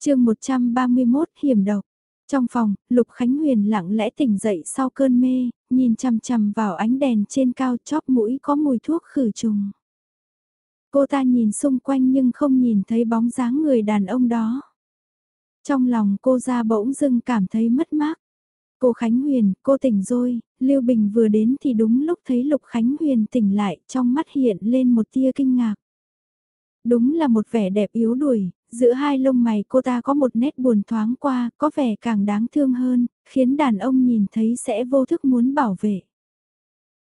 chương 131 hiểm độc. Trong phòng, Lục Khánh Huyền lặng lẽ tỉnh dậy sau cơn mê, nhìn chằm chằm vào ánh đèn trên cao chóp mũi có mùi thuốc khử trùng. Cô ta nhìn xung quanh nhưng không nhìn thấy bóng dáng người đàn ông đó. Trong lòng cô ra bỗng dưng cảm thấy mất mát. Cô Khánh Huyền, cô tỉnh rồi, Lưu Bình vừa đến thì đúng lúc thấy Lục Khánh Huyền tỉnh lại, trong mắt hiện lên một tia kinh ngạc. Đúng là một vẻ đẹp yếu đuổi, giữa hai lông mày cô ta có một nét buồn thoáng qua, có vẻ càng đáng thương hơn, khiến đàn ông nhìn thấy sẽ vô thức muốn bảo vệ.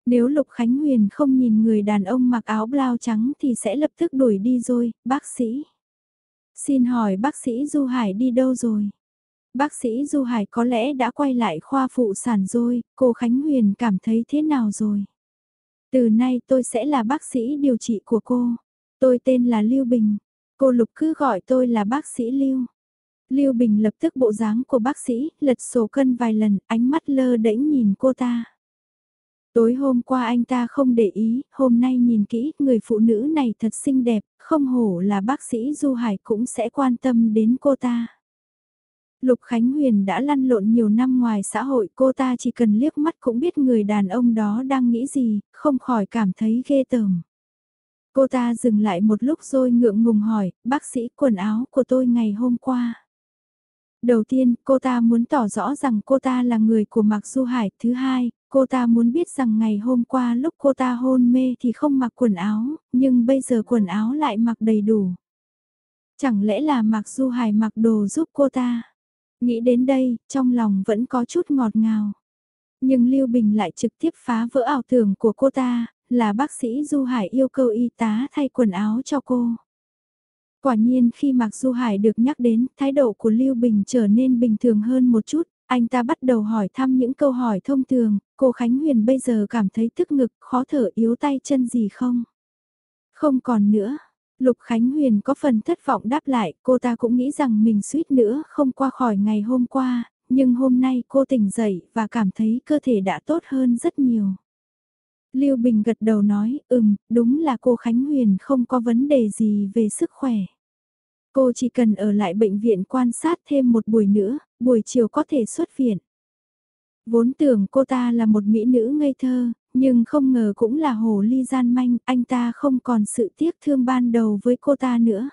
Nếu Lục Khánh Huyền không nhìn người đàn ông mặc áo blau trắng thì sẽ lập tức đuổi đi rồi, bác sĩ. Xin hỏi bác sĩ Du Hải đi đâu rồi? Bác sĩ Du Hải có lẽ đã quay lại khoa phụ sản rồi, cô Khánh Huyền cảm thấy thế nào rồi? Từ nay tôi sẽ là bác sĩ điều trị của cô. Tôi tên là Lưu Bình. Cô Lục cứ gọi tôi là bác sĩ Lưu. Lưu Bình lập tức bộ dáng của bác sĩ, lật sổ cân vài lần, ánh mắt lơ đễnh nhìn cô ta. Tối hôm qua anh ta không để ý, hôm nay nhìn kỹ, người phụ nữ này thật xinh đẹp, không hổ là bác sĩ Du Hải cũng sẽ quan tâm đến cô ta. Lục Khánh Huyền đã lăn lộn nhiều năm ngoài xã hội cô ta chỉ cần liếc mắt cũng biết người đàn ông đó đang nghĩ gì, không khỏi cảm thấy ghê tởm. Cô ta dừng lại một lúc rồi ngượng ngùng hỏi, bác sĩ quần áo của tôi ngày hôm qua. Đầu tiên, cô ta muốn tỏ rõ rằng cô ta là người của Mạc Du Hải. Thứ hai, cô ta muốn biết rằng ngày hôm qua lúc cô ta hôn mê thì không mặc quần áo, nhưng bây giờ quần áo lại mặc đầy đủ. Chẳng lẽ là Mạc Du Hải mặc đồ giúp cô ta? Nghĩ đến đây, trong lòng vẫn có chút ngọt ngào. Nhưng Lưu Bình lại trực tiếp phá vỡ ảo tưởng của cô ta, là bác sĩ Du Hải yêu cầu y tá thay quần áo cho cô. Quả nhiên khi Mạc Du Hải được nhắc đến, thái độ của Lưu Bình trở nên bình thường hơn một chút, anh ta bắt đầu hỏi thăm những câu hỏi thông thường, cô Khánh Huyền bây giờ cảm thấy tức ngực, khó thở yếu tay chân gì không? Không còn nữa. Lục Khánh Huyền có phần thất vọng đáp lại, cô ta cũng nghĩ rằng mình suýt nữa không qua khỏi ngày hôm qua, nhưng hôm nay cô tỉnh dậy và cảm thấy cơ thể đã tốt hơn rất nhiều. Lưu Bình gật đầu nói, ừm, đúng là cô Khánh Huyền không có vấn đề gì về sức khỏe. Cô chỉ cần ở lại bệnh viện quan sát thêm một buổi nữa, buổi chiều có thể xuất viện. Vốn tưởng cô ta là một mỹ nữ ngây thơ, nhưng không ngờ cũng là hồ ly gian manh, anh ta không còn sự tiếc thương ban đầu với cô ta nữa.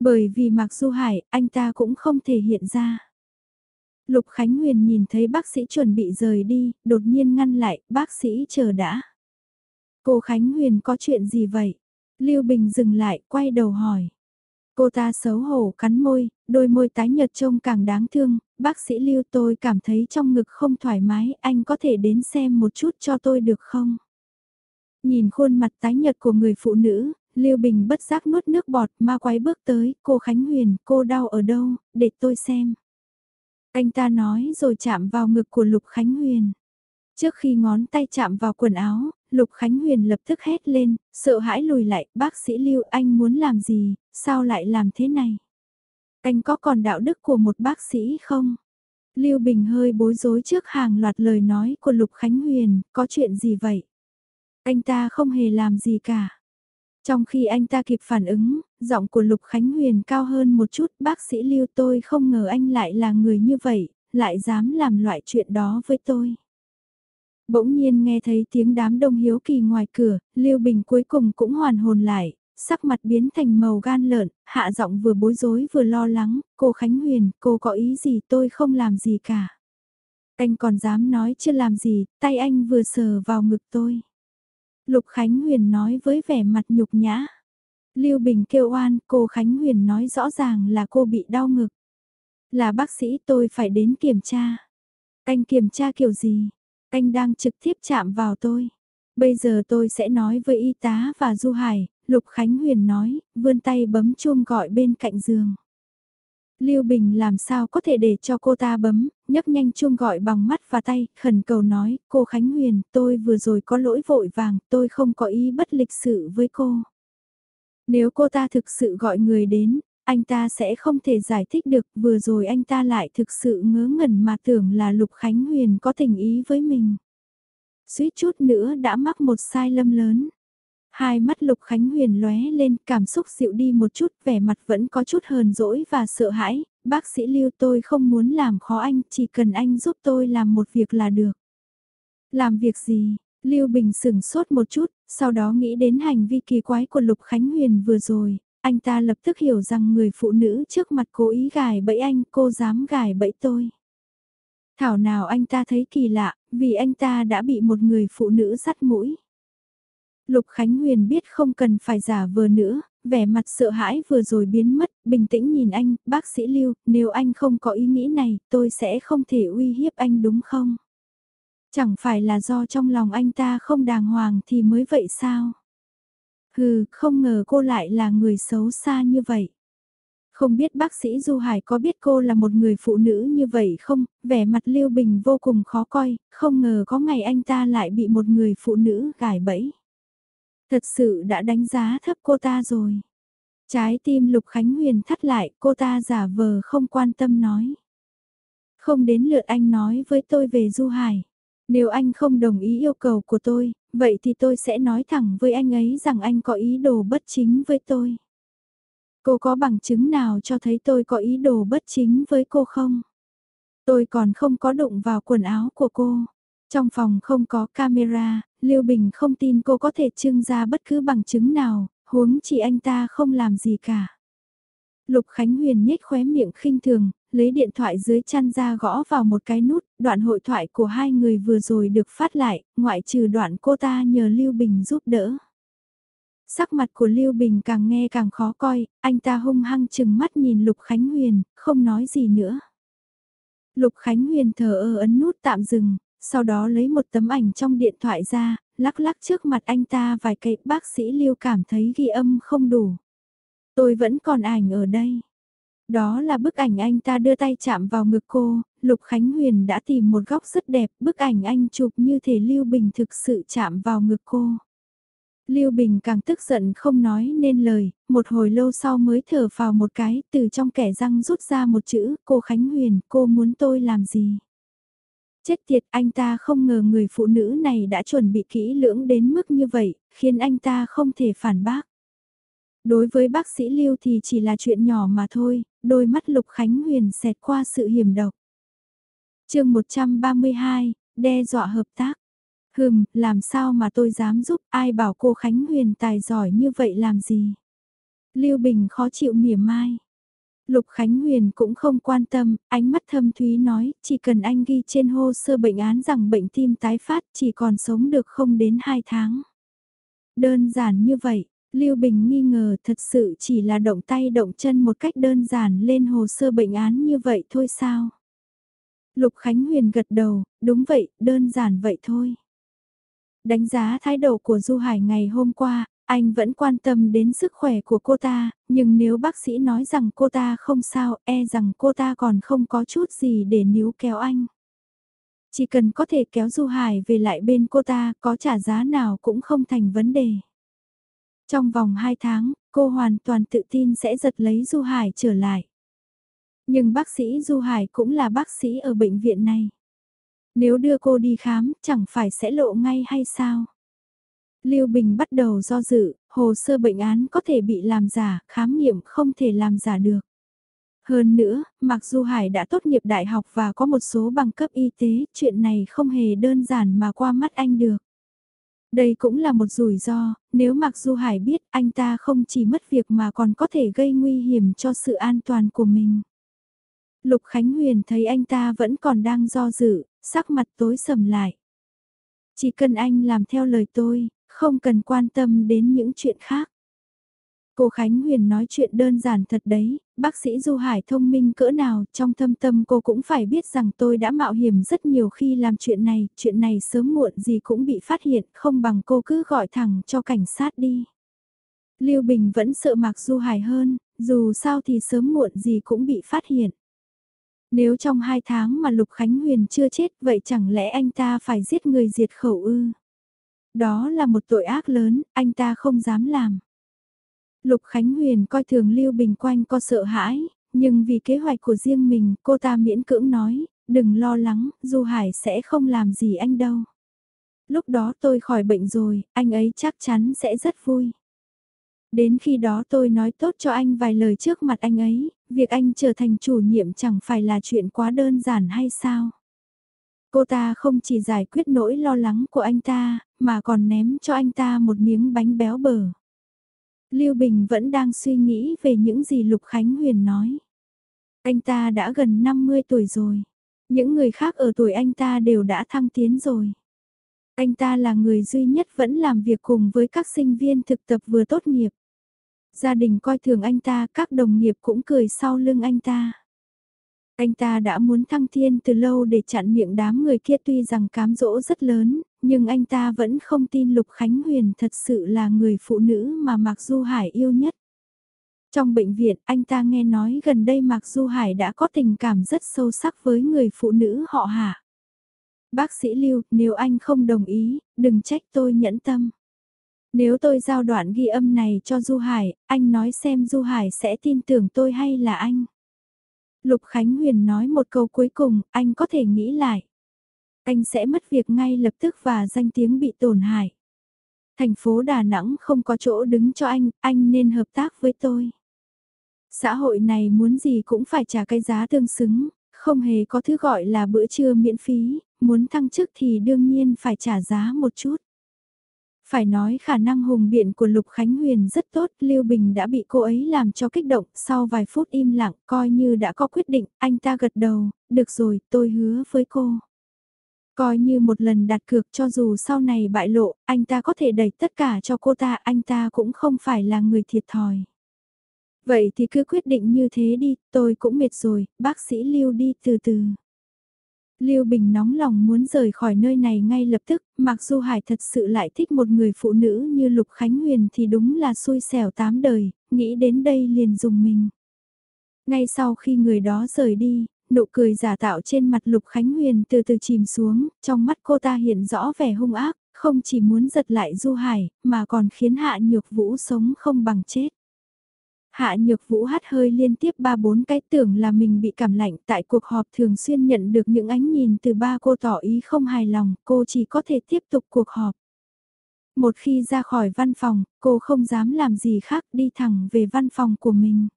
Bởi vì Mạc Du Hải, anh ta cũng không thể hiện ra. Lục Khánh Huyền nhìn thấy bác sĩ chuẩn bị rời đi, đột nhiên ngăn lại, bác sĩ chờ đã. Cô Khánh Huyền có chuyện gì vậy? Lưu Bình dừng lại, quay đầu hỏi. Cô ta xấu hổ cắn môi, đôi môi tái nhợt trông càng đáng thương, bác sĩ Lưu tôi cảm thấy trong ngực không thoải mái, anh có thể đến xem một chút cho tôi được không? Nhìn khuôn mặt tái nhợt của người phụ nữ, Lưu Bình bất giác nuốt nước bọt ma quái bước tới, cô Khánh Huyền, cô đau ở đâu, để tôi xem. Anh ta nói rồi chạm vào ngực của Lục Khánh Huyền. Trước khi ngón tay chạm vào quần áo, Lục Khánh Huyền lập tức hét lên, sợ hãi lùi lại, bác sĩ Lưu anh muốn làm gì, sao lại làm thế này? Anh có còn đạo đức của một bác sĩ không? Lưu Bình hơi bối rối trước hàng loạt lời nói của Lục Khánh Huyền, có chuyện gì vậy? Anh ta không hề làm gì cả. Trong khi anh ta kịp phản ứng, giọng của Lục Khánh Huyền cao hơn một chút, bác sĩ Lưu tôi không ngờ anh lại là người như vậy, lại dám làm loại chuyện đó với tôi. Bỗng nhiên nghe thấy tiếng đám đông hiếu kỳ ngoài cửa, Lưu Bình cuối cùng cũng hoàn hồn lại, sắc mặt biến thành màu gan lợn, hạ giọng vừa bối rối vừa lo lắng, cô Khánh Huyền, cô có ý gì tôi không làm gì cả. Anh còn dám nói chưa làm gì, tay anh vừa sờ vào ngực tôi. Lục Khánh Huyền nói với vẻ mặt nhục nhã. Lưu Bình kêu oan, cô Khánh Huyền nói rõ ràng là cô bị đau ngực. Là bác sĩ tôi phải đến kiểm tra. Anh kiểm tra kiểu gì? Anh đang trực tiếp chạm vào tôi. Bây giờ tôi sẽ nói với y tá và Du Hải, Lục Khánh Huyền nói, vươn tay bấm chuông gọi bên cạnh giường. Lưu Bình làm sao có thể để cho cô ta bấm, nhấc nhanh chuông gọi bằng mắt và tay, khẩn cầu nói, cô Khánh Huyền, tôi vừa rồi có lỗi vội vàng, tôi không có ý bất lịch sự với cô. Nếu cô ta thực sự gọi người đến, anh ta sẽ không thể giải thích được, vừa rồi anh ta lại thực sự ngớ ngẩn mà tưởng là Lục Khánh Huyền có tình ý với mình. Suýt chút nữa đã mắc một sai lầm lớn. Hai mắt Lục Khánh Huyền lóe lên, cảm xúc dịu đi một chút, vẻ mặt vẫn có chút hờn dỗi và sợ hãi, bác sĩ Lưu tôi không muốn làm khó anh, chỉ cần anh giúp tôi làm một việc là được. Làm việc gì? Lưu Bình sửng sốt một chút, sau đó nghĩ đến hành vi kỳ quái của Lục Khánh Huyền vừa rồi, anh ta lập tức hiểu rằng người phụ nữ trước mặt cố ý gài bẫy anh, cô dám gài bẫy tôi. Thảo nào anh ta thấy kỳ lạ, vì anh ta đã bị một người phụ nữ dắt mũi. Lục Khánh Huyền biết không cần phải giả vờ nữa, vẻ mặt sợ hãi vừa rồi biến mất, bình tĩnh nhìn anh, bác sĩ Lưu, nếu anh không có ý nghĩ này, tôi sẽ không thể uy hiếp anh đúng không? Chẳng phải là do trong lòng anh ta không đàng hoàng thì mới vậy sao? Hừ, không ngờ cô lại là người xấu xa như vậy. Không biết bác sĩ Du Hải có biết cô là một người phụ nữ như vậy không? Vẻ mặt Lưu Bình vô cùng khó coi, không ngờ có ngày anh ta lại bị một người phụ nữ gài bẫy. Thật sự đã đánh giá thấp cô ta rồi. Trái tim Lục Khánh Huyền thắt lại, cô ta giả vờ không quan tâm nói. Không đến lượt anh nói với tôi về Du Hải. Nếu anh không đồng ý yêu cầu của tôi, vậy thì tôi sẽ nói thẳng với anh ấy rằng anh có ý đồ bất chính với tôi. Cô có bằng chứng nào cho thấy tôi có ý đồ bất chính với cô không? Tôi còn không có đụng vào quần áo của cô. Trong phòng không có camera, Lưu Bình không tin cô có thể trưng ra bất cứ bằng chứng nào, huống chỉ anh ta không làm gì cả. Lục Khánh Huyền nhếch khóe miệng khinh thường, lấy điện thoại dưới chăn ra gõ vào một cái nút, đoạn hội thoại của hai người vừa rồi được phát lại, ngoại trừ đoạn cô ta nhờ Lưu Bình giúp đỡ. Sắc mặt của Lưu Bình càng nghe càng khó coi, anh ta hung hăng chừng mắt nhìn Lục Khánh Huyền, không nói gì nữa. Lục Khánh Huyền thờ ơ ấn nút tạm dừng, sau đó lấy một tấm ảnh trong điện thoại ra, lắc lắc trước mặt anh ta vài cây bác sĩ Lưu cảm thấy ghi âm không đủ. Tôi vẫn còn ảnh ở đây. Đó là bức ảnh anh ta đưa tay chạm vào ngực cô, Lục Khánh Huyền đã tìm một góc rất đẹp, bức ảnh anh chụp như thể Lưu Bình thực sự chạm vào ngực cô. Lưu Bình càng tức giận không nói nên lời, một hồi lâu sau mới thở vào một cái, từ trong kẻ răng rút ra một chữ, cô Khánh Huyền, cô muốn tôi làm gì? Chết tiệt, anh ta không ngờ người phụ nữ này đã chuẩn bị kỹ lưỡng đến mức như vậy, khiến anh ta không thể phản bác. Đối với bác sĩ Lưu thì chỉ là chuyện nhỏ mà thôi, đôi mắt Lục Khánh Huyền xẹt qua sự hiểm độc. chương 132, đe dọa hợp tác. Hừm, làm sao mà tôi dám giúp ai bảo cô Khánh Huyền tài giỏi như vậy làm gì? Lưu Bình khó chịu mỉa mai. Lục Khánh Huyền cũng không quan tâm, ánh mắt thâm thúy nói, chỉ cần anh ghi trên hồ sơ bệnh án rằng bệnh tim tái phát chỉ còn sống được không đến 2 tháng. Đơn giản như vậy, Lưu Bình nghi ngờ thật sự chỉ là động tay động chân một cách đơn giản lên hồ sơ bệnh án như vậy thôi sao? Lục Khánh Huyền gật đầu, đúng vậy, đơn giản vậy thôi. Đánh giá thái độ của Du Hải ngày hôm qua, anh vẫn quan tâm đến sức khỏe của cô ta, nhưng nếu bác sĩ nói rằng cô ta không sao, e rằng cô ta còn không có chút gì để níu kéo anh. Chỉ cần có thể kéo Du Hải về lại bên cô ta, có trả giá nào cũng không thành vấn đề. Trong vòng 2 tháng, cô hoàn toàn tự tin sẽ giật lấy Du Hải trở lại. Nhưng bác sĩ Du Hải cũng là bác sĩ ở bệnh viện này. Nếu đưa cô đi khám, chẳng phải sẽ lộ ngay hay sao? Lưu Bình bắt đầu do dự, hồ sơ bệnh án có thể bị làm giả, khám nghiệm không thể làm giả được. Hơn nữa, mặc dù Hải đã tốt nghiệp đại học và có một số bằng cấp y tế, chuyện này không hề đơn giản mà qua mắt anh được. Đây cũng là một rủi ro, nếu Mạc Du Hải biết anh ta không chỉ mất việc mà còn có thể gây nguy hiểm cho sự an toàn của mình. Lục Khánh Huyền thấy anh ta vẫn còn đang do dự, sắc mặt tối sầm lại. Chỉ cần anh làm theo lời tôi, không cần quan tâm đến những chuyện khác. Cô Khánh Huyền nói chuyện đơn giản thật đấy, bác sĩ Du Hải thông minh cỡ nào, trong thâm tâm cô cũng phải biết rằng tôi đã mạo hiểm rất nhiều khi làm chuyện này, chuyện này sớm muộn gì cũng bị phát hiện, không bằng cô cứ gọi thẳng cho cảnh sát đi. Lưu Bình vẫn sợ Mạc Du Hải hơn, dù sao thì sớm muộn gì cũng bị phát hiện. Nếu trong hai tháng mà Lục Khánh Huyền chưa chết vậy chẳng lẽ anh ta phải giết người diệt khẩu ư? Đó là một tội ác lớn, anh ta không dám làm. Lục Khánh Huyền coi thường Lưu Bình quanh co sợ hãi, nhưng vì kế hoạch của riêng mình, cô ta miễn cưỡng nói, đừng lo lắng, Du Hải sẽ không làm gì anh đâu. Lúc đó tôi khỏi bệnh rồi, anh ấy chắc chắn sẽ rất vui. Đến khi đó tôi nói tốt cho anh vài lời trước mặt anh ấy, việc anh trở thành chủ nhiệm chẳng phải là chuyện quá đơn giản hay sao? Cô ta không chỉ giải quyết nỗi lo lắng của anh ta, mà còn ném cho anh ta một miếng bánh béo bở. Lưu Bình vẫn đang suy nghĩ về những gì Lục Khánh Huyền nói. Anh ta đã gần 50 tuổi rồi. Những người khác ở tuổi anh ta đều đã thăng tiến rồi. Anh ta là người duy nhất vẫn làm việc cùng với các sinh viên thực tập vừa tốt nghiệp. Gia đình coi thường anh ta, các đồng nghiệp cũng cười sau lưng anh ta. Anh ta đã muốn thăng thiên từ lâu để chặn miệng đám người kia tuy rằng cám dỗ rất lớn, nhưng anh ta vẫn không tin Lục Khánh Huyền thật sự là người phụ nữ mà Mạc Du Hải yêu nhất. Trong bệnh viện, anh ta nghe nói gần đây Mạc Du Hải đã có tình cảm rất sâu sắc với người phụ nữ họ Hạ. Bác sĩ Lưu, nếu anh không đồng ý, đừng trách tôi nhẫn tâm. Nếu tôi giao đoạn ghi âm này cho Du Hải, anh nói xem Du Hải sẽ tin tưởng tôi hay là anh. Lục Khánh Huyền nói một câu cuối cùng, anh có thể nghĩ lại. Anh sẽ mất việc ngay lập tức và danh tiếng bị tổn hại. Thành phố Đà Nẵng không có chỗ đứng cho anh, anh nên hợp tác với tôi. Xã hội này muốn gì cũng phải trả cái giá tương xứng, không hề có thứ gọi là bữa trưa miễn phí, muốn thăng chức thì đương nhiên phải trả giá một chút. Phải nói khả năng hùng biện của Lục Khánh Huyền rất tốt, Lưu Bình đã bị cô ấy làm cho kích động, sau vài phút im lặng, coi như đã có quyết định, anh ta gật đầu, được rồi, tôi hứa với cô. Coi như một lần đặt cược cho dù sau này bại lộ, anh ta có thể đẩy tất cả cho cô ta, anh ta cũng không phải là người thiệt thòi. Vậy thì cứ quyết định như thế đi, tôi cũng mệt rồi, bác sĩ Lưu đi từ từ. Lưu Bình nóng lòng muốn rời khỏi nơi này ngay lập tức, mặc dù Hải thật sự lại thích một người phụ nữ như Lục Khánh Huyền thì đúng là xui xẻo tám đời, nghĩ đến đây liền dùng mình. Ngay sau khi người đó rời đi, nụ cười giả tạo trên mặt Lục Khánh Huyền từ từ chìm xuống, trong mắt cô ta hiện rõ vẻ hung ác, không chỉ muốn giật lại Du Hải, mà còn khiến Hạ Nhược Vũ sống không bằng chết. Hạ nhược vũ hát hơi liên tiếp ba bốn cái tưởng là mình bị cảm lạnh tại cuộc họp thường xuyên nhận được những ánh nhìn từ ba cô tỏ ý không hài lòng, cô chỉ có thể tiếp tục cuộc họp. Một khi ra khỏi văn phòng, cô không dám làm gì khác đi thẳng về văn phòng của mình.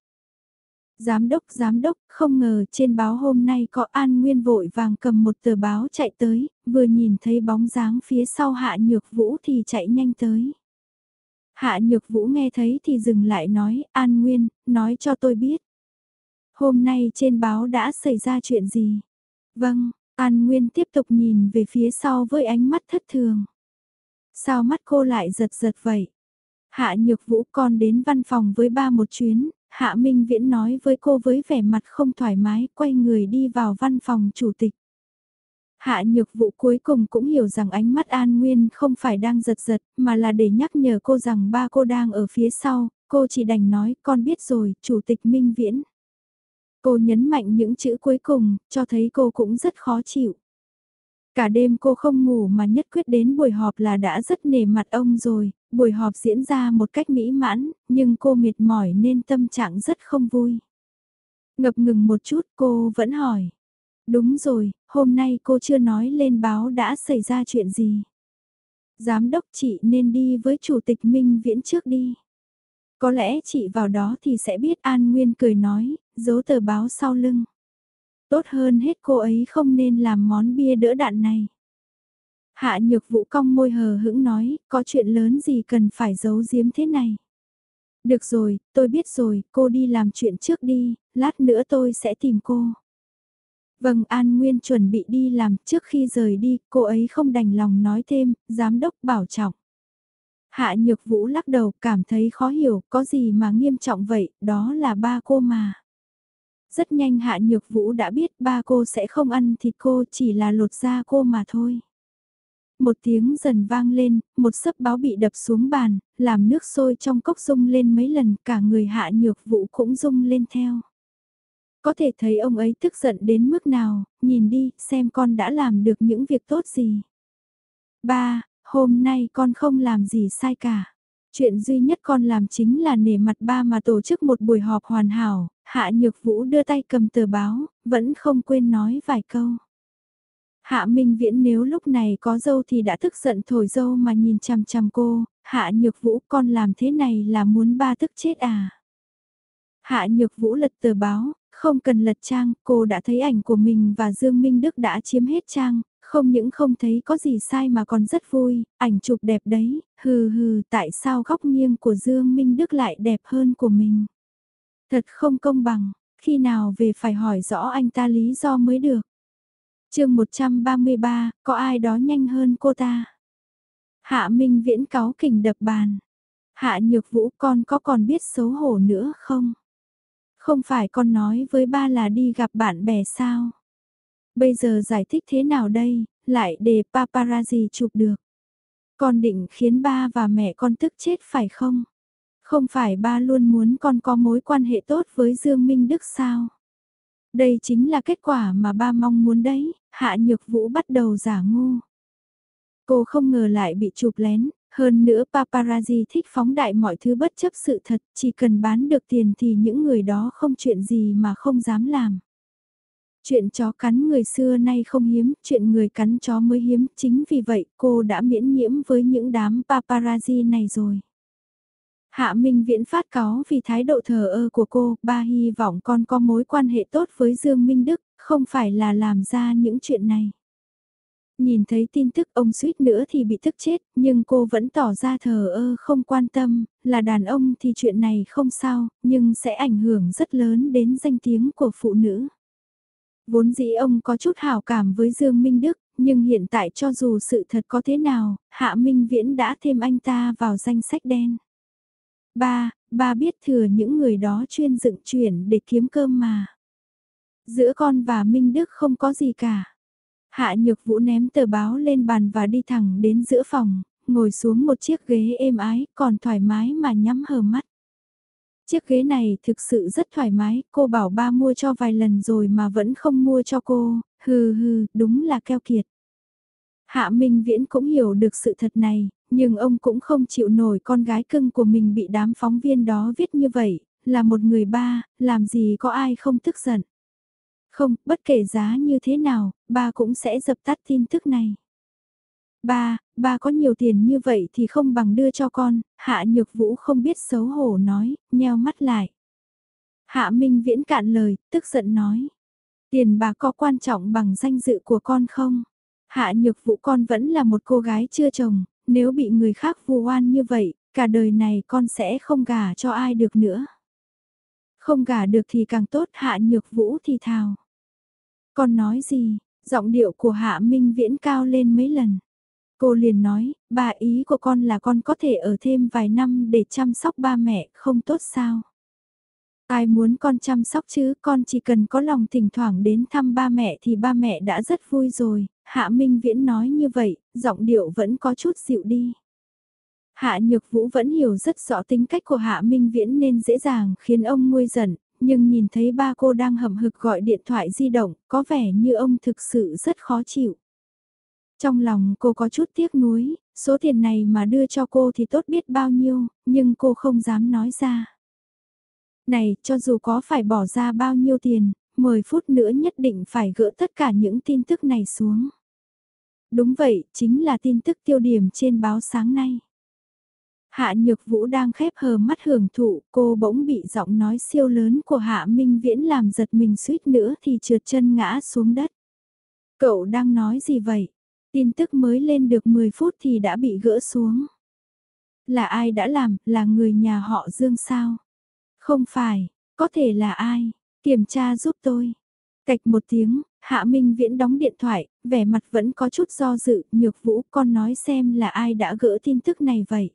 Giám đốc, giám đốc, không ngờ trên báo hôm nay có An Nguyên vội vàng cầm một tờ báo chạy tới, vừa nhìn thấy bóng dáng phía sau hạ nhược vũ thì chạy nhanh tới. Hạ Nhược Vũ nghe thấy thì dừng lại nói, An Nguyên, nói cho tôi biết. Hôm nay trên báo đã xảy ra chuyện gì? Vâng, An Nguyên tiếp tục nhìn về phía sau với ánh mắt thất thường. Sao mắt cô lại giật giật vậy? Hạ Nhược Vũ con đến văn phòng với ba một chuyến, Hạ Minh Viễn nói với cô với vẻ mặt không thoải mái, quay người đi vào văn phòng chủ tịch. Hạ nhược vụ cuối cùng cũng hiểu rằng ánh mắt An Nguyên không phải đang giật giật, mà là để nhắc nhở cô rằng ba cô đang ở phía sau, cô chỉ đành nói con biết rồi, Chủ tịch Minh Viễn. Cô nhấn mạnh những chữ cuối cùng, cho thấy cô cũng rất khó chịu. Cả đêm cô không ngủ mà nhất quyết đến buổi họp là đã rất nề mặt ông rồi, buổi họp diễn ra một cách mỹ mãn, nhưng cô mệt mỏi nên tâm trạng rất không vui. Ngập ngừng một chút cô vẫn hỏi, Đúng rồi, hôm nay cô chưa nói lên báo đã xảy ra chuyện gì. Giám đốc chị nên đi với chủ tịch Minh Viễn trước đi. Có lẽ chị vào đó thì sẽ biết An Nguyên cười nói, giấu tờ báo sau lưng. Tốt hơn hết cô ấy không nên làm món bia đỡ đạn này. Hạ nhược vũ cong môi hờ hững nói, có chuyện lớn gì cần phải giấu giếm thế này. Được rồi, tôi biết rồi, cô đi làm chuyện trước đi, lát nữa tôi sẽ tìm cô. Vâng An Nguyên chuẩn bị đi làm trước khi rời đi, cô ấy không đành lòng nói thêm, giám đốc bảo trọng. Hạ Nhược Vũ lắc đầu cảm thấy khó hiểu, có gì mà nghiêm trọng vậy, đó là ba cô mà. Rất nhanh Hạ Nhược Vũ đã biết ba cô sẽ không ăn thịt cô chỉ là lột da cô mà thôi. Một tiếng dần vang lên, một sấp báo bị đập xuống bàn, làm nước sôi trong cốc rung lên mấy lần, cả người Hạ Nhược Vũ cũng rung lên theo. Có thể thấy ông ấy tức giận đến mức nào, nhìn đi, xem con đã làm được những việc tốt gì. Ba, hôm nay con không làm gì sai cả. Chuyện duy nhất con làm chính là nể mặt ba mà tổ chức một buổi họp hoàn hảo, Hạ Nhược Vũ đưa tay cầm tờ báo, vẫn không quên nói vài câu. Hạ Minh Viễn nếu lúc này có dâu thì đã tức giận thổi dâu mà nhìn chằm chằm cô, Hạ Nhược Vũ con làm thế này là muốn ba tức chết à? Hạ Nhược Vũ lật tờ báo, không cần lật trang, cô đã thấy ảnh của mình và Dương Minh Đức đã chiếm hết trang, không những không thấy có gì sai mà còn rất vui, ảnh chụp đẹp đấy, hừ hừ tại sao góc nghiêng của Dương Minh Đức lại đẹp hơn của mình. Thật không công bằng, khi nào về phải hỏi rõ anh ta lý do mới được. chương 133, có ai đó nhanh hơn cô ta? Hạ Minh Viễn cáu kỉnh đập bàn. Hạ Nhược Vũ con có còn biết xấu hổ nữa không? Không phải con nói với ba là đi gặp bạn bè sao? Bây giờ giải thích thế nào đây, lại để paparazzi chụp được. Con định khiến ba và mẹ con tức chết phải không? Không phải ba luôn muốn con có mối quan hệ tốt với Dương Minh Đức sao? Đây chính là kết quả mà ba mong muốn đấy, Hạ Nhược Vũ bắt đầu giả ngu. Cô không ngờ lại bị chụp lén, hơn nữa paparazzi thích phóng đại mọi thứ bất chấp sự thật, chỉ cần bán được tiền thì những người đó không chuyện gì mà không dám làm. Chuyện chó cắn người xưa nay không hiếm, chuyện người cắn chó mới hiếm, chính vì vậy cô đã miễn nhiễm với những đám paparazzi này rồi. Hạ Minh Viễn phát cáo vì thái độ thờ ơ của cô, ba hy vọng con có mối quan hệ tốt với Dương Minh Đức, không phải là làm ra những chuyện này. Nhìn thấy tin tức ông suýt nữa thì bị tức chết, nhưng cô vẫn tỏ ra thờ ơ không quan tâm, là đàn ông thì chuyện này không sao, nhưng sẽ ảnh hưởng rất lớn đến danh tiếng của phụ nữ. Vốn dĩ ông có chút hảo cảm với Dương Minh Đức, nhưng hiện tại cho dù sự thật có thế nào, Hạ Minh Viễn đã thêm anh ta vào danh sách đen. Ba, ba biết thừa những người đó chuyên dựng chuyển để kiếm cơm mà. Giữa con và Minh Đức không có gì cả. Hạ Nhược Vũ ném tờ báo lên bàn và đi thẳng đến giữa phòng, ngồi xuống một chiếc ghế êm ái, còn thoải mái mà nhắm hờ mắt. Chiếc ghế này thực sự rất thoải mái, cô bảo ba mua cho vài lần rồi mà vẫn không mua cho cô, hừ hừ, đúng là keo kiệt. Hạ Minh Viễn cũng hiểu được sự thật này, nhưng ông cũng không chịu nổi con gái cưng của mình bị đám phóng viên đó viết như vậy, là một người ba, làm gì có ai không tức giận. Không, bất kể giá như thế nào, ba cũng sẽ dập tắt tin tức này. Ba, ba có nhiều tiền như vậy thì không bằng đưa cho con, Hạ Nhược Vũ không biết xấu hổ nói, nheo mắt lại. Hạ Minh Viễn cạn lời, tức giận nói. Tiền bà có quan trọng bằng danh dự của con không? Hạ Nhược Vũ con vẫn là một cô gái chưa chồng, nếu bị người khác vu oan như vậy, cả đời này con sẽ không gả cho ai được nữa. Không gả được thì càng tốt Hạ Nhược Vũ thì thào. Con nói gì, giọng điệu của Hạ Minh Viễn cao lên mấy lần. Cô liền nói, bà ý của con là con có thể ở thêm vài năm để chăm sóc ba mẹ, không tốt sao? Ai muốn con chăm sóc chứ, con chỉ cần có lòng thỉnh thoảng đến thăm ba mẹ thì ba mẹ đã rất vui rồi. Hạ Minh Viễn nói như vậy, giọng điệu vẫn có chút dịu đi. Hạ Nhược Vũ vẫn hiểu rất rõ tính cách của Hạ Minh Viễn nên dễ dàng khiến ông nguôi giận, nhưng nhìn thấy ba cô đang hầm hực gọi điện thoại di động, có vẻ như ông thực sự rất khó chịu. Trong lòng cô có chút tiếc nuối, số tiền này mà đưa cho cô thì tốt biết bao nhiêu, nhưng cô không dám nói ra. Này, cho dù có phải bỏ ra bao nhiêu tiền, 10 phút nữa nhất định phải gỡ tất cả những tin tức này xuống. Đúng vậy, chính là tin tức tiêu điểm trên báo sáng nay. Hạ Nhược Vũ đang khép hờ mắt hưởng thụ, cô bỗng bị giọng nói siêu lớn của Hạ Minh Viễn làm giật mình suýt nữa thì trượt chân ngã xuống đất. Cậu đang nói gì vậy? Tin tức mới lên được 10 phút thì đã bị gỡ xuống. Là ai đã làm, là người nhà họ Dương sao? Không phải, có thể là ai? Kiểm tra giúp tôi. Cạch một tiếng, Hạ Minh Viễn đóng điện thoại, vẻ mặt vẫn có chút do dự, nhược vũ con nói xem là ai đã gỡ tin tức này vậy.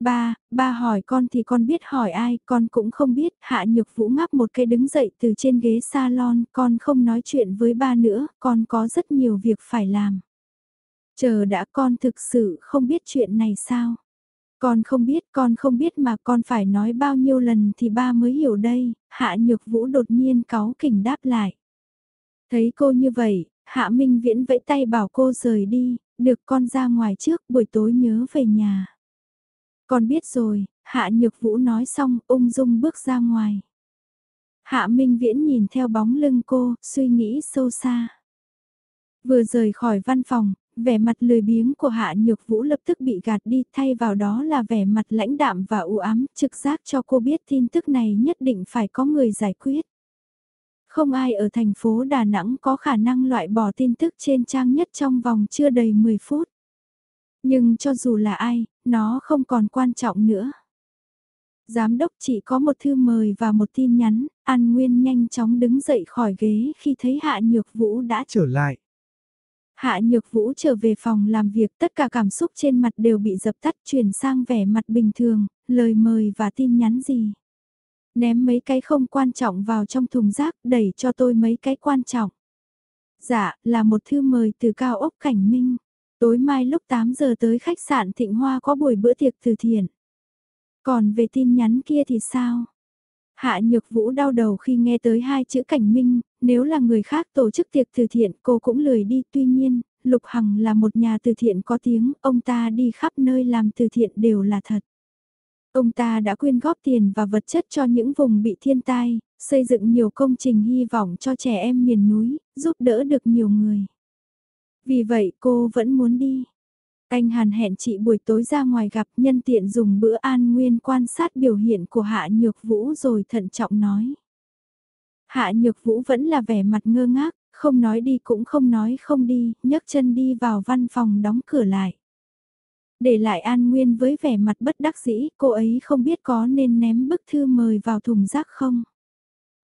Ba, ba hỏi con thì con biết hỏi ai, con cũng không biết, hạ nhược vũ ngáp một cái đứng dậy từ trên ghế salon, con không nói chuyện với ba nữa, con có rất nhiều việc phải làm. Chờ đã con thực sự không biết chuyện này sao? Con không biết, con không biết mà con phải nói bao nhiêu lần thì ba mới hiểu đây, hạ nhược vũ đột nhiên cáu kỉnh đáp lại. Thấy cô như vậy, hạ minh viễn vẫy tay bảo cô rời đi, được con ra ngoài trước buổi tối nhớ về nhà. Con biết rồi, Hạ Nhược Vũ nói xong ung dung bước ra ngoài. Hạ Minh Viễn nhìn theo bóng lưng cô, suy nghĩ sâu xa. Vừa rời khỏi văn phòng, vẻ mặt lười biếng của Hạ Nhược Vũ lập tức bị gạt đi thay vào đó là vẻ mặt lãnh đạm và u ám trực giác cho cô biết tin tức này nhất định phải có người giải quyết. Không ai ở thành phố Đà Nẵng có khả năng loại bỏ tin tức trên trang nhất trong vòng chưa đầy 10 phút. Nhưng cho dù là ai, nó không còn quan trọng nữa. Giám đốc chỉ có một thư mời và một tin nhắn, An Nguyên nhanh chóng đứng dậy khỏi ghế khi thấy Hạ Nhược Vũ đã trở lại. Hạ Nhược Vũ trở về phòng làm việc tất cả cảm xúc trên mặt đều bị dập tắt chuyển sang vẻ mặt bình thường, lời mời và tin nhắn gì. Ném mấy cái không quan trọng vào trong thùng rác đẩy cho tôi mấy cái quan trọng. Dạ, là một thư mời từ cao ốc cảnh minh. Tối mai lúc 8 giờ tới khách sạn Thịnh Hoa có buổi bữa tiệc từ thiện. Còn về tin nhắn kia thì sao? Hạ Nhược Vũ đau đầu khi nghe tới hai chữ cảnh minh, nếu là người khác tổ chức tiệc từ thiện cô cũng lười đi. Tuy nhiên, Lục Hằng là một nhà từ thiện có tiếng, ông ta đi khắp nơi làm từ thiện đều là thật. Ông ta đã quyên góp tiền và vật chất cho những vùng bị thiên tai, xây dựng nhiều công trình hy vọng cho trẻ em miền núi, giúp đỡ được nhiều người. Vì vậy cô vẫn muốn đi. Anh Hàn hẹn chị buổi tối ra ngoài gặp nhân tiện dùng bữa an nguyên quan sát biểu hiện của Hạ Nhược Vũ rồi thận trọng nói. Hạ Nhược Vũ vẫn là vẻ mặt ngơ ngác, không nói đi cũng không nói không đi, nhấc chân đi vào văn phòng đóng cửa lại. Để lại An Nguyên với vẻ mặt bất đắc dĩ, cô ấy không biết có nên ném bức thư mời vào thùng rác không.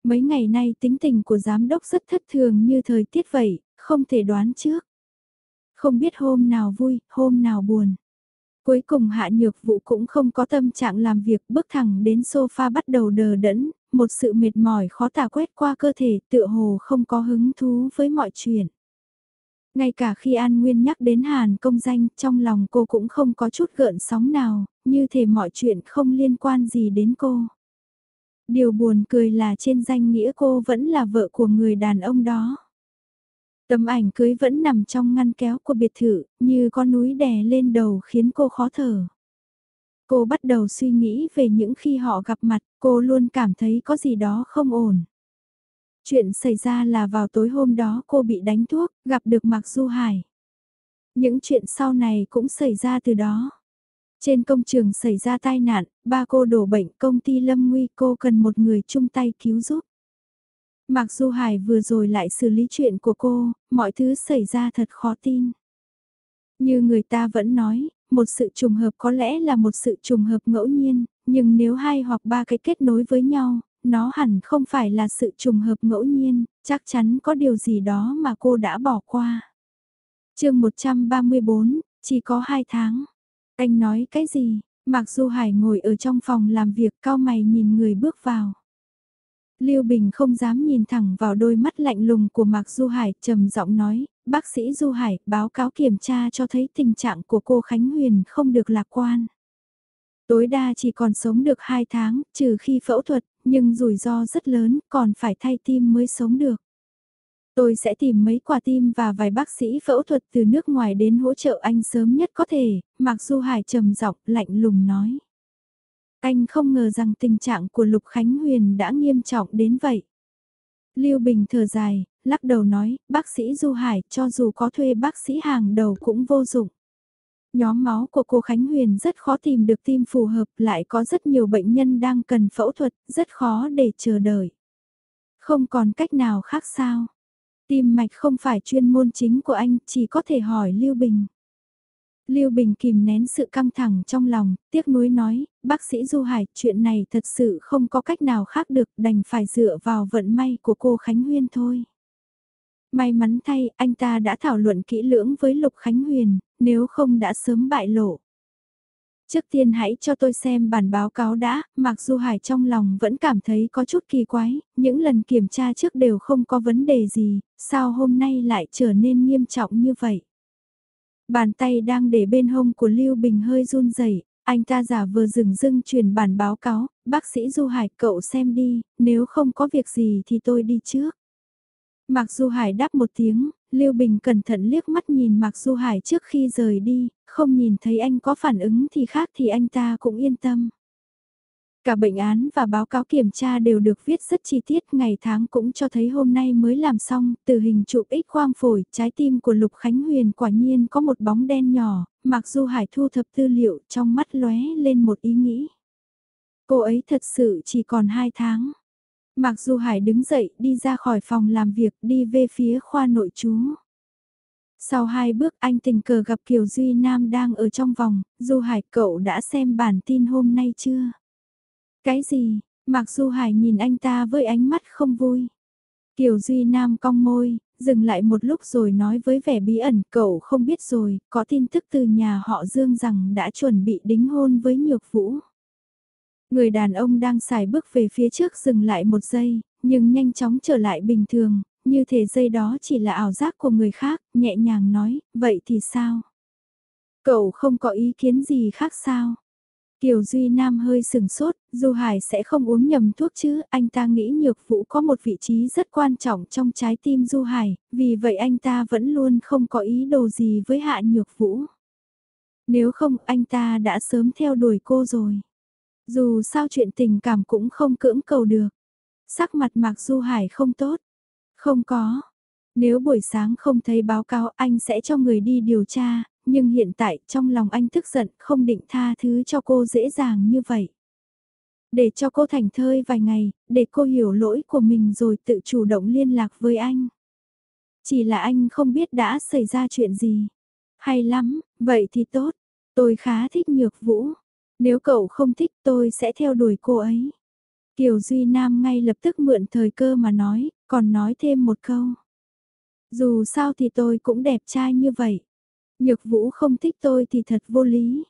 Mấy ngày nay tính tình của giám đốc rất thất thường như thời tiết vậy, không thể đoán trước. Không biết hôm nào vui, hôm nào buồn. Cuối cùng hạ nhược vụ cũng không có tâm trạng làm việc bước thẳng đến sofa bắt đầu đờ đẫn, một sự mệt mỏi khó tả quét qua cơ thể tựa hồ không có hứng thú với mọi chuyện. Ngay cả khi An Nguyên nhắc đến Hàn công danh trong lòng cô cũng không có chút gợn sóng nào, như thể mọi chuyện không liên quan gì đến cô. Điều buồn cười là trên danh nghĩa cô vẫn là vợ của người đàn ông đó. Tấm ảnh cưới vẫn nằm trong ngăn kéo của biệt thự, như con núi đè lên đầu khiến cô khó thở. Cô bắt đầu suy nghĩ về những khi họ gặp mặt, cô luôn cảm thấy có gì đó không ổn. Chuyện xảy ra là vào tối hôm đó cô bị đánh thuốc, gặp được Mạc Du Hải. Những chuyện sau này cũng xảy ra từ đó. Trên công trường xảy ra tai nạn, ba cô đổ bệnh công ty lâm nguy cô cần một người chung tay cứu giúp. Mạc Du Hải vừa rồi lại xử lý chuyện của cô, mọi thứ xảy ra thật khó tin. Như người ta vẫn nói, một sự trùng hợp có lẽ là một sự trùng hợp ngẫu nhiên, nhưng nếu hai hoặc ba cái kết nối với nhau, nó hẳn không phải là sự trùng hợp ngẫu nhiên, chắc chắn có điều gì đó mà cô đã bỏ qua. chương 134, chỉ có hai tháng. Anh nói cái gì? mặc dù Hải ngồi ở trong phòng làm việc cao mày nhìn người bước vào. Lưu Bình không dám nhìn thẳng vào đôi mắt lạnh lùng của Mạc Du Hải, trầm giọng nói, bác sĩ Du Hải, báo cáo kiểm tra cho thấy tình trạng của cô Khánh Huyền không được lạc quan. Tối đa chỉ còn sống được 2 tháng, trừ khi phẫu thuật, nhưng rủi ro rất lớn, còn phải thay tim mới sống được. Tôi sẽ tìm mấy quả tim và vài bác sĩ phẫu thuật từ nước ngoài đến hỗ trợ anh sớm nhất có thể, Mạc Du Hải trầm giọng lạnh lùng nói. Anh không ngờ rằng tình trạng của Lục Khánh Huyền đã nghiêm trọng đến vậy. Lưu Bình thở dài, lắc đầu nói, bác sĩ Du Hải cho dù có thuê bác sĩ hàng đầu cũng vô dụng. Nhóm máu của cô Khánh Huyền rất khó tìm được tim phù hợp lại có rất nhiều bệnh nhân đang cần phẫu thuật, rất khó để chờ đợi. Không còn cách nào khác sao? Tim mạch không phải chuyên môn chính của anh, chỉ có thể hỏi Lưu Bình. Lưu Bình kìm nén sự căng thẳng trong lòng, tiếc nuối nói, bác sĩ Du Hải, chuyện này thật sự không có cách nào khác được, đành phải dựa vào vận may của cô Khánh Huyên thôi. May mắn thay, anh ta đã thảo luận kỹ lưỡng với Lục Khánh Huyền, nếu không đã sớm bại lộ. Trước tiên hãy cho tôi xem bản báo cáo đã, mặc dù Hải trong lòng vẫn cảm thấy có chút kỳ quái, những lần kiểm tra trước đều không có vấn đề gì, sao hôm nay lại trở nên nghiêm trọng như vậy. Bàn tay đang để bên hông của Lưu Bình hơi run rẩy, anh ta giả vờ dừng dưng truyền bản báo cáo, bác sĩ Du Hải cậu xem đi, nếu không có việc gì thì tôi đi trước. Mạc Du Hải đáp một tiếng, Lưu Bình cẩn thận liếc mắt nhìn Mạc Du Hải trước khi rời đi, không nhìn thấy anh có phản ứng thì khác thì anh ta cũng yên tâm. Cả bệnh án và báo cáo kiểm tra đều được viết rất chi tiết, ngày tháng cũng cho thấy hôm nay mới làm xong, từ hình chụp X quang phổi, trái tim của Lục Khánh Huyền quả nhiên có một bóng đen nhỏ, mặc dù Hải thu thập tư liệu trong mắt lóe lên một ý nghĩ. Cô ấy thật sự chỉ còn 2 tháng. Mặc dù Hải đứng dậy đi ra khỏi phòng làm việc đi về phía khoa nội trú. Sau hai bước anh tình cờ gặp Kiều Duy Nam đang ở trong vòng, Du Hải cậu đã xem bản tin hôm nay chưa? Cái gì? Mặc Du Hải nhìn anh ta với ánh mắt không vui. Kiều Duy Nam cong môi, dừng lại một lúc rồi nói với vẻ bí ẩn cậu không biết rồi, có tin tức từ nhà họ Dương rằng đã chuẩn bị đính hôn với Nhược Vũ. Người đàn ông đang xài bước về phía trước dừng lại một giây, nhưng nhanh chóng trở lại bình thường, như thể giây đó chỉ là ảo giác của người khác, nhẹ nhàng nói, vậy thì sao? Cậu không có ý kiến gì khác sao? Kiều Duy Nam hơi sừng sốt, Du Hải sẽ không uống nhầm thuốc chứ, anh ta nghĩ Nhược Vũ có một vị trí rất quan trọng trong trái tim Du Hải, vì vậy anh ta vẫn luôn không có ý đồ gì với Hạ Nhược Vũ. Nếu không anh ta đã sớm theo đuổi cô rồi. Dù sao chuyện tình cảm cũng không cưỡng cầu được. Sắc mặt Mạc Du Hải không tốt. Không có. Nếu buổi sáng không thấy báo cáo anh sẽ cho người đi điều tra, nhưng hiện tại trong lòng anh tức giận không định tha thứ cho cô dễ dàng như vậy. Để cho cô thành thơi vài ngày, để cô hiểu lỗi của mình rồi tự chủ động liên lạc với anh. Chỉ là anh không biết đã xảy ra chuyện gì. Hay lắm, vậy thì tốt. Tôi khá thích nhược vũ. Nếu cậu không thích tôi sẽ theo đuổi cô ấy. Kiều Duy Nam ngay lập tức mượn thời cơ mà nói, còn nói thêm một câu. Dù sao thì tôi cũng đẹp trai như vậy. Nhược vũ không thích tôi thì thật vô lý.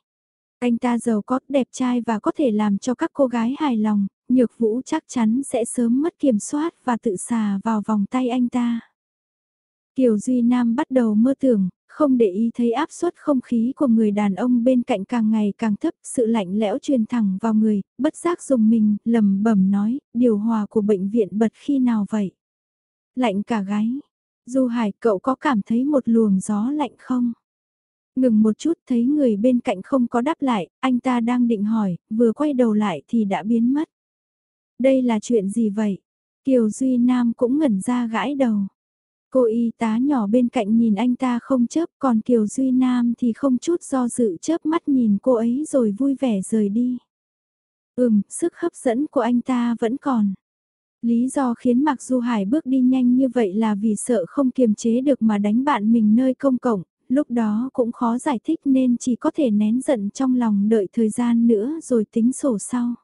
Anh ta giàu có, đẹp trai và có thể làm cho các cô gái hài lòng, nhược vũ chắc chắn sẽ sớm mất kiểm soát và tự xà vào vòng tay anh ta. Kiều Duy Nam bắt đầu mơ tưởng, không để ý thấy áp suất không khí của người đàn ông bên cạnh càng ngày càng thấp, sự lạnh lẽo truyền thẳng vào người, bất giác dùng mình, lầm bẩm nói, điều hòa của bệnh viện bật khi nào vậy? Lạnh cả gáy. Du Hải, cậu có cảm thấy một luồng gió lạnh không? Ngừng một chút thấy người bên cạnh không có đáp lại, anh ta đang định hỏi, vừa quay đầu lại thì đã biến mất. Đây là chuyện gì vậy? Kiều Duy Nam cũng ngẩn ra gãi đầu. Cô y tá nhỏ bên cạnh nhìn anh ta không chớp còn Kiều Duy Nam thì không chút do dự chớp mắt nhìn cô ấy rồi vui vẻ rời đi. Ừm, sức hấp dẫn của anh ta vẫn còn. Lý do khiến Mạc Du Hải bước đi nhanh như vậy là vì sợ không kiềm chế được mà đánh bạn mình nơi công cộng, lúc đó cũng khó giải thích nên chỉ có thể nén giận trong lòng đợi thời gian nữa rồi tính sổ sau.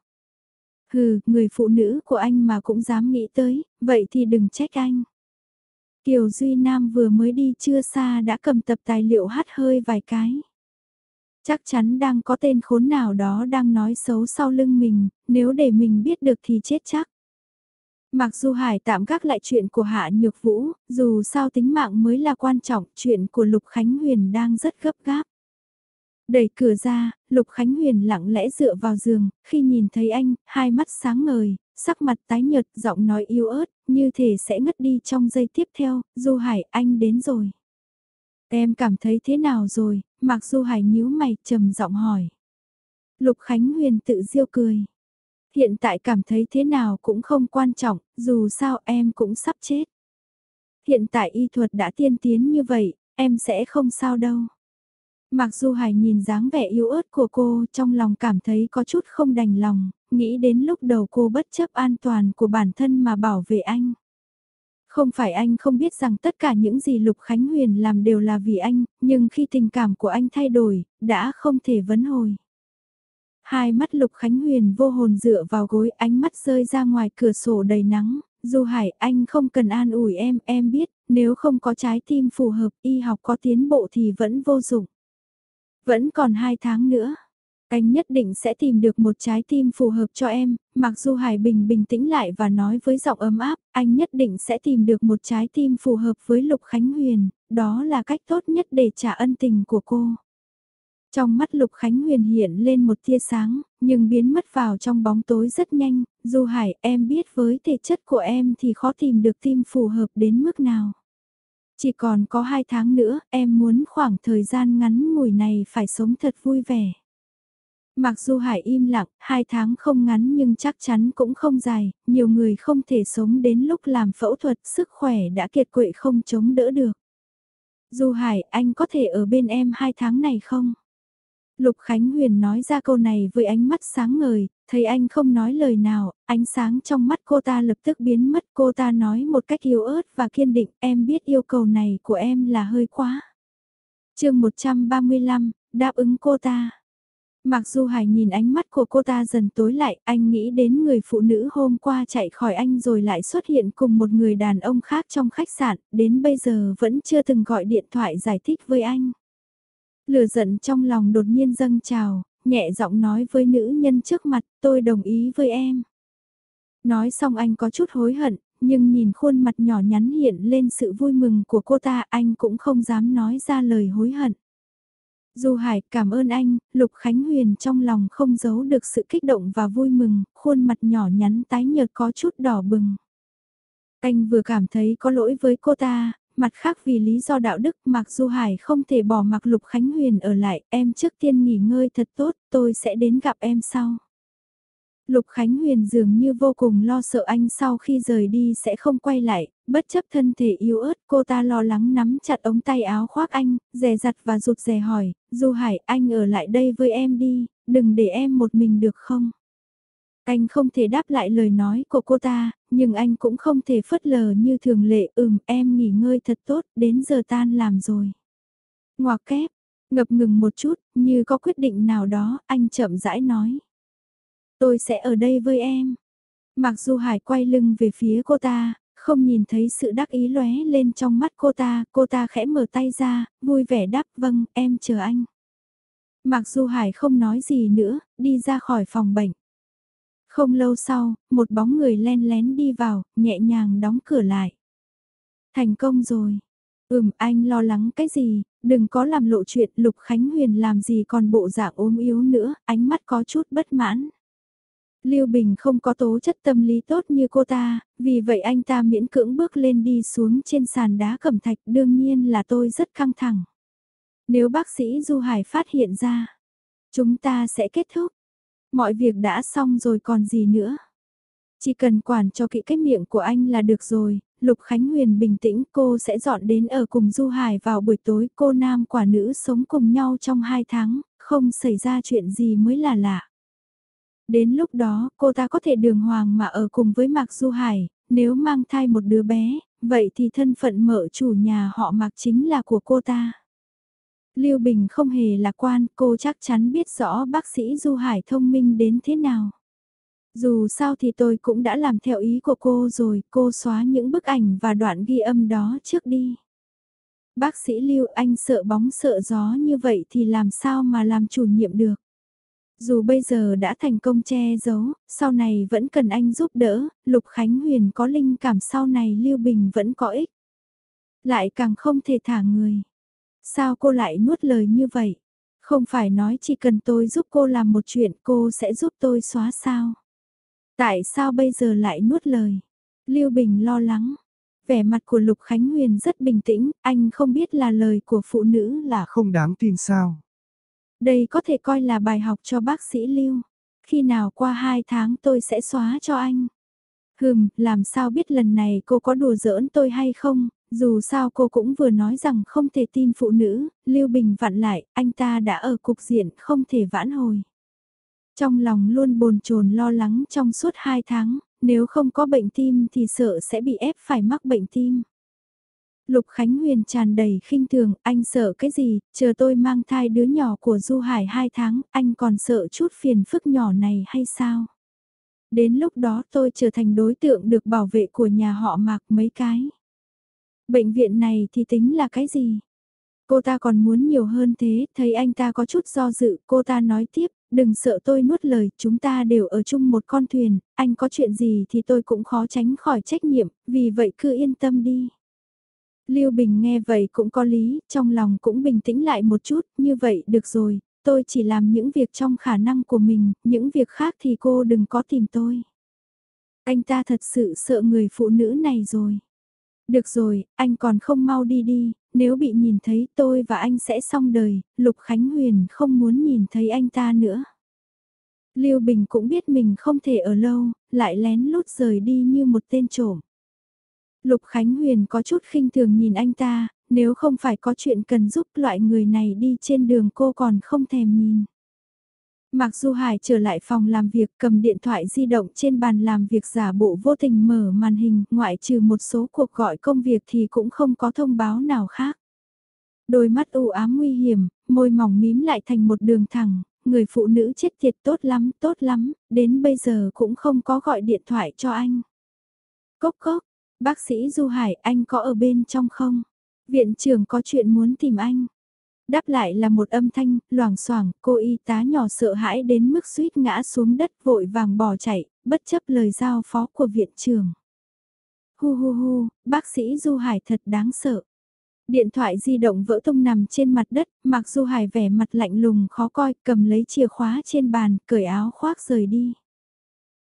Hừ, người phụ nữ của anh mà cũng dám nghĩ tới, vậy thì đừng trách anh. Kiều Duy Nam vừa mới đi chưa xa đã cầm tập tài liệu hát hơi vài cái. Chắc chắn đang có tên khốn nào đó đang nói xấu sau lưng mình, nếu để mình biết được thì chết chắc. Mặc dù Hải tạm gác lại chuyện của Hạ Nhược Vũ, dù sao tính mạng mới là quan trọng, chuyện của Lục Khánh Huyền đang rất gấp gáp. Đẩy cửa ra, Lục Khánh Huyền lặng lẽ dựa vào giường, khi nhìn thấy anh, hai mắt sáng ngời, sắc mặt tái nhợt, giọng nói yếu ớt, như thể sẽ ngất đi trong giây tiếp theo, Du Hải anh đến rồi. Em cảm thấy thế nào rồi, Mặc Du Hải nhíu mày trầm giọng hỏi. Lục Khánh Huyền tự diêu cười. Hiện tại cảm thấy thế nào cũng không quan trọng, dù sao em cũng sắp chết. Hiện tại y thuật đã tiên tiến như vậy, em sẽ không sao đâu. Mặc dù Hải nhìn dáng vẻ yếu ớt của cô trong lòng cảm thấy có chút không đành lòng, nghĩ đến lúc đầu cô bất chấp an toàn của bản thân mà bảo vệ anh. Không phải anh không biết rằng tất cả những gì Lục Khánh Huyền làm đều là vì anh, nhưng khi tình cảm của anh thay đổi, đã không thể vấn hồi. Hai mắt Lục Khánh Huyền vô hồn dựa vào gối ánh mắt rơi ra ngoài cửa sổ đầy nắng. Du Hải anh không cần an ủi em, em biết, nếu không có trái tim phù hợp y học có tiến bộ thì vẫn vô dụng. Vẫn còn hai tháng nữa. Anh nhất định sẽ tìm được một trái tim phù hợp cho em, mặc dù Hải Bình bình tĩnh lại và nói với giọng ấm áp, anh nhất định sẽ tìm được một trái tim phù hợp với Lục Khánh Huyền, đó là cách tốt nhất để trả ân tình của cô. Trong mắt Lục Khánh Huyền hiện lên một tia sáng, nhưng biến mất vào trong bóng tối rất nhanh, Du Hải em biết với thể chất của em thì khó tìm được tim phù hợp đến mức nào. Chỉ còn có hai tháng nữa, em muốn khoảng thời gian ngắn ngủi này phải sống thật vui vẻ. Mặc dù Hải im lặng, hai tháng không ngắn nhưng chắc chắn cũng không dài, nhiều người không thể sống đến lúc làm phẫu thuật, sức khỏe đã kiệt quệ không chống đỡ được. Du Hải, anh có thể ở bên em hai tháng này không? Lục Khánh Huyền nói ra câu này với ánh mắt sáng ngời, thấy anh không nói lời nào, ánh sáng trong mắt cô ta lập tức biến mất. Cô ta nói một cách yếu ớt và kiên định, em biết yêu cầu này của em là hơi quá. chương 135, đáp ứng cô ta. Mặc dù Hải nhìn ánh mắt của cô ta dần tối lại, anh nghĩ đến người phụ nữ hôm qua chạy khỏi anh rồi lại xuất hiện cùng một người đàn ông khác trong khách sạn, đến bây giờ vẫn chưa từng gọi điện thoại giải thích với anh. Lửa giận trong lòng đột nhiên dâng trào, nhẹ giọng nói với nữ nhân trước mặt, tôi đồng ý với em. Nói xong anh có chút hối hận, nhưng nhìn khuôn mặt nhỏ nhắn hiện lên sự vui mừng của cô ta anh cũng không dám nói ra lời hối hận. Du Hải cảm ơn anh, Lục Khánh Huyền trong lòng không giấu được sự kích động và vui mừng, khuôn mặt nhỏ nhắn tái nhợt có chút đỏ bừng. Anh vừa cảm thấy có lỗi với cô ta, mặt khác vì lý do đạo đức Mạc Du Hải không thể bỏ mặc Lục Khánh Huyền ở lại, em trước tiên nghỉ ngơi thật tốt, tôi sẽ đến gặp em sau. Lục Khánh Huyền dường như vô cùng lo sợ anh sau khi rời đi sẽ không quay lại, bất chấp thân thể yếu ớt cô ta lo lắng nắm chặt ống tay áo khoác anh, dè dặt và rụt rè hỏi, Du Hải anh ở lại đây với em đi, đừng để em một mình được không? Anh không thể đáp lại lời nói của cô ta, nhưng anh cũng không thể phớt lờ như thường lệ, ừm em nghỉ ngơi thật tốt, đến giờ tan làm rồi. Ngoà kép, ngập ngừng một chút, như có quyết định nào đó, anh chậm rãi nói. Tôi sẽ ở đây với em. Mặc dù Hải quay lưng về phía cô ta, không nhìn thấy sự đắc ý lóe lên trong mắt cô ta, cô ta khẽ mở tay ra, vui vẻ đáp vâng, em chờ anh. Mặc dù Hải không nói gì nữa, đi ra khỏi phòng bệnh. Không lâu sau, một bóng người len lén đi vào, nhẹ nhàng đóng cửa lại. Thành công rồi. Ừm, anh lo lắng cái gì, đừng có làm lộ chuyện Lục Khánh Huyền làm gì còn bộ dạng ốm yếu nữa, ánh mắt có chút bất mãn. Lưu Bình không có tố chất tâm lý tốt như cô ta, vì vậy anh ta miễn cưỡng bước lên đi xuống trên sàn đá cẩm thạch đương nhiên là tôi rất căng thẳng. Nếu bác sĩ Du Hải phát hiện ra, chúng ta sẽ kết thúc. Mọi việc đã xong rồi còn gì nữa. Chỉ cần quản cho kỹ cái miệng của anh là được rồi, Lục Khánh Huyền bình tĩnh cô sẽ dọn đến ở cùng Du Hải vào buổi tối cô nam quả nữ sống cùng nhau trong hai tháng, không xảy ra chuyện gì mới là lạ. Đến lúc đó cô ta có thể đường hoàng mà ở cùng với Mạc Du Hải, nếu mang thai một đứa bé, vậy thì thân phận mở chủ nhà họ Mạc chính là của cô ta. Lưu Bình không hề lạc quan, cô chắc chắn biết rõ bác sĩ Du Hải thông minh đến thế nào. Dù sao thì tôi cũng đã làm theo ý của cô rồi, cô xóa những bức ảnh và đoạn ghi âm đó trước đi. Bác sĩ Lưu anh sợ bóng sợ gió như vậy thì làm sao mà làm chủ nhiệm được. Dù bây giờ đã thành công che giấu, sau này vẫn cần anh giúp đỡ, Lục Khánh Huyền có linh cảm sau này Lưu Bình vẫn có ích. Lại càng không thể thả người. Sao cô lại nuốt lời như vậy? Không phải nói chỉ cần tôi giúp cô làm một chuyện cô sẽ giúp tôi xóa sao? Tại sao bây giờ lại nuốt lời? Lưu Bình lo lắng. Vẻ mặt của Lục Khánh Huyền rất bình tĩnh, anh không biết là lời của phụ nữ là không đáng tin sao. Đây có thể coi là bài học cho bác sĩ Lưu. Khi nào qua hai tháng tôi sẽ xóa cho anh. Hừm, làm sao biết lần này cô có đùa giỡn tôi hay không, dù sao cô cũng vừa nói rằng không thể tin phụ nữ, Lưu Bình vặn lại, anh ta đã ở cục diện không thể vãn hồi. Trong lòng luôn bồn chồn lo lắng trong suốt hai tháng, nếu không có bệnh tim thì sợ sẽ bị ép phải mắc bệnh tim. Lục Khánh Huyền tràn đầy khinh thường, anh sợ cái gì, chờ tôi mang thai đứa nhỏ của Du Hải hai tháng, anh còn sợ chút phiền phức nhỏ này hay sao? Đến lúc đó tôi trở thành đối tượng được bảo vệ của nhà họ mạc mấy cái. Bệnh viện này thì tính là cái gì? Cô ta còn muốn nhiều hơn thế, thấy anh ta có chút do dự, cô ta nói tiếp, đừng sợ tôi nuốt lời, chúng ta đều ở chung một con thuyền, anh có chuyện gì thì tôi cũng khó tránh khỏi trách nhiệm, vì vậy cứ yên tâm đi. Lưu Bình nghe vậy cũng có lý, trong lòng cũng bình tĩnh lại một chút, như vậy được rồi, tôi chỉ làm những việc trong khả năng của mình, những việc khác thì cô đừng có tìm tôi. Anh ta thật sự sợ người phụ nữ này rồi. Được rồi, anh còn không mau đi đi, nếu bị nhìn thấy tôi và anh sẽ xong đời, Lục Khánh Huyền không muốn nhìn thấy anh ta nữa. Lưu Bình cũng biết mình không thể ở lâu, lại lén lút rời đi như một tên trộm. Lục Khánh Huyền có chút khinh thường nhìn anh ta, nếu không phải có chuyện cần giúp loại người này đi trên đường cô còn không thèm nhìn. Mặc Du Hải trở lại phòng làm việc cầm điện thoại di động trên bàn làm việc giả bộ vô tình mở màn hình, ngoại trừ một số cuộc gọi công việc thì cũng không có thông báo nào khác. Đôi mắt u ám nguy hiểm, môi mỏng mím lại thành một đường thẳng, người phụ nữ chết tiệt tốt lắm, tốt lắm, đến bây giờ cũng không có gọi điện thoại cho anh. Cốc cốc, bác sĩ Du Hải, anh có ở bên trong không? Viện trưởng có chuyện muốn tìm anh. Đáp lại là một âm thanh, loảng xoảng cô y tá nhỏ sợ hãi đến mức suýt ngã xuống đất vội vàng bỏ chạy, bất chấp lời giao phó của viện trưởng. Hu hu hu, bác sĩ Du Hải thật đáng sợ. Điện thoại di động vỡ tung nằm trên mặt đất, mặc Du Hải vẻ mặt lạnh lùng khó coi, cầm lấy chìa khóa trên bàn, cởi áo khoác rời đi.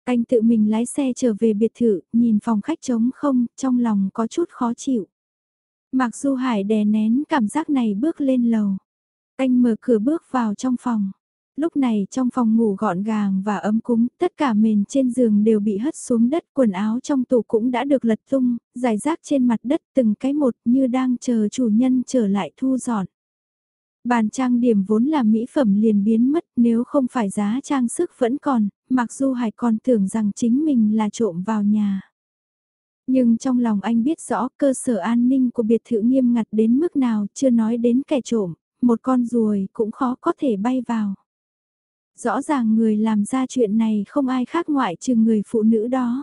Anh tự mình lái xe trở về biệt thự, nhìn phòng khách trống không, trong lòng có chút khó chịu. Mặc Du Hải đè nén cảm giác này bước lên lầu. Anh mở cửa bước vào trong phòng. Lúc này trong phòng ngủ gọn gàng và ấm cúng, tất cả mền trên giường đều bị hất xuống đất, quần áo trong tủ cũng đã được lật tung, giải rác trên mặt đất từng cái một như đang chờ chủ nhân trở lại thu dọn. Bàn trang điểm vốn là mỹ phẩm liền biến mất nếu không phải giá trang sức vẫn còn, mặc dù Hải còn tưởng rằng chính mình là trộm vào nhà. Nhưng trong lòng anh biết rõ cơ sở an ninh của biệt thự nghiêm ngặt đến mức nào chưa nói đến kẻ trộm, một con ruồi cũng khó có thể bay vào. Rõ ràng người làm ra chuyện này không ai khác ngoại trừ người phụ nữ đó.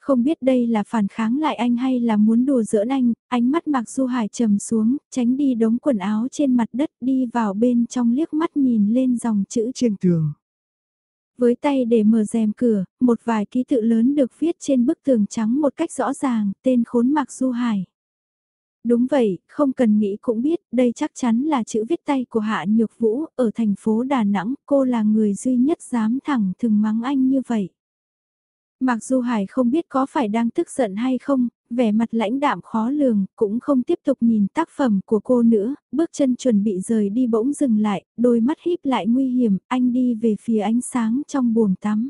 Không biết đây là phản kháng lại anh hay là muốn đùa giỡn anh, ánh mắt Mạc Du Hải trầm xuống, tránh đi đống quần áo trên mặt đất đi vào bên trong liếc mắt nhìn lên dòng chữ trên tường. Với tay để mở rèm cửa, một vài ký tự lớn được viết trên bức tường trắng một cách rõ ràng, tên khốn Mạc Du Hải. Đúng vậy, không cần nghĩ cũng biết, đây chắc chắn là chữ viết tay của Hạ Nhược Vũ, ở thành phố Đà Nẵng, cô là người duy nhất dám thẳng thừng mắng anh như vậy. Mặc dù Hải không biết có phải đang tức giận hay không, vẻ mặt lãnh đạm khó lường, cũng không tiếp tục nhìn tác phẩm của cô nữa, bước chân chuẩn bị rời đi bỗng dừng lại, đôi mắt híp lại nguy hiểm, anh đi về phía ánh sáng trong buồng tắm.